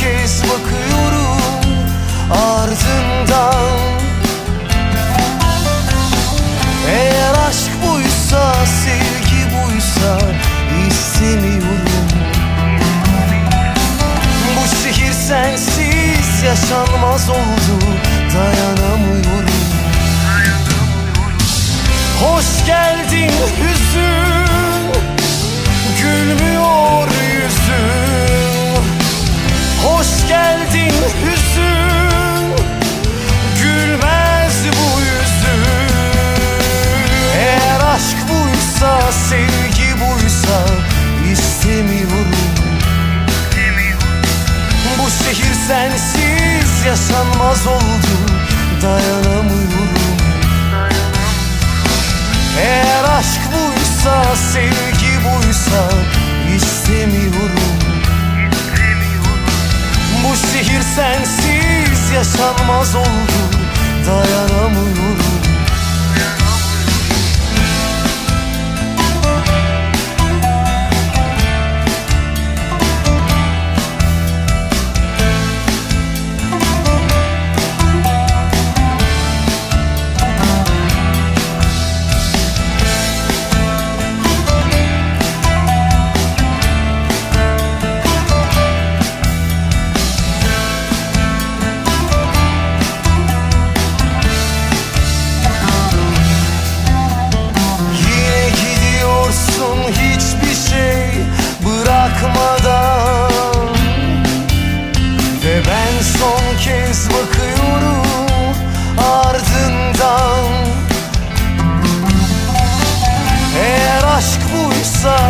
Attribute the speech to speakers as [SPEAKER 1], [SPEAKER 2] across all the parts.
[SPEAKER 1] kez bakıyorum ardından. Eğer aşk buysa, sevgi buysa istemiyorum Bu şehir sensiz yaşanmaz oldu dayanamıyorum. Hoş geldin hüzün. Sevgi buysa istemiyorum Bu şehir sensiz yaşanmaz oldu dayanamıyorum. Eğer aşk buysa, sevgi buysa istemiyorum Bu şehir sensiz yaşanmaz oldu Dayanamıyorum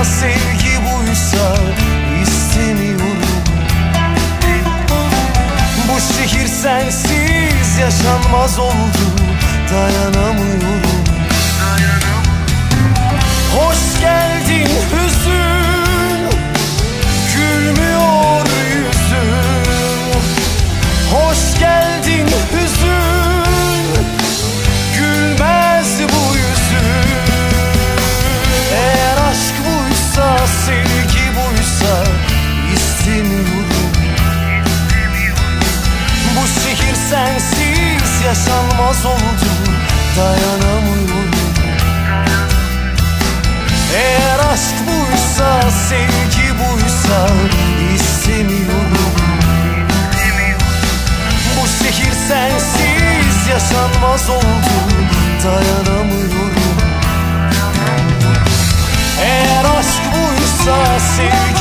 [SPEAKER 1] sevgi buysa istemiyorum Bu şehir sensiz yaşanmaz oldu. Dayanamıyorum sensiz yaşanmaz oldu. Dayanamıyorum. Eğer aşk buysa, sevgi buysa istemiyorum. Bu şehir sensiz yaşanmaz oldu. Dayanamıyorum. Eğer aşk buysa, sevgi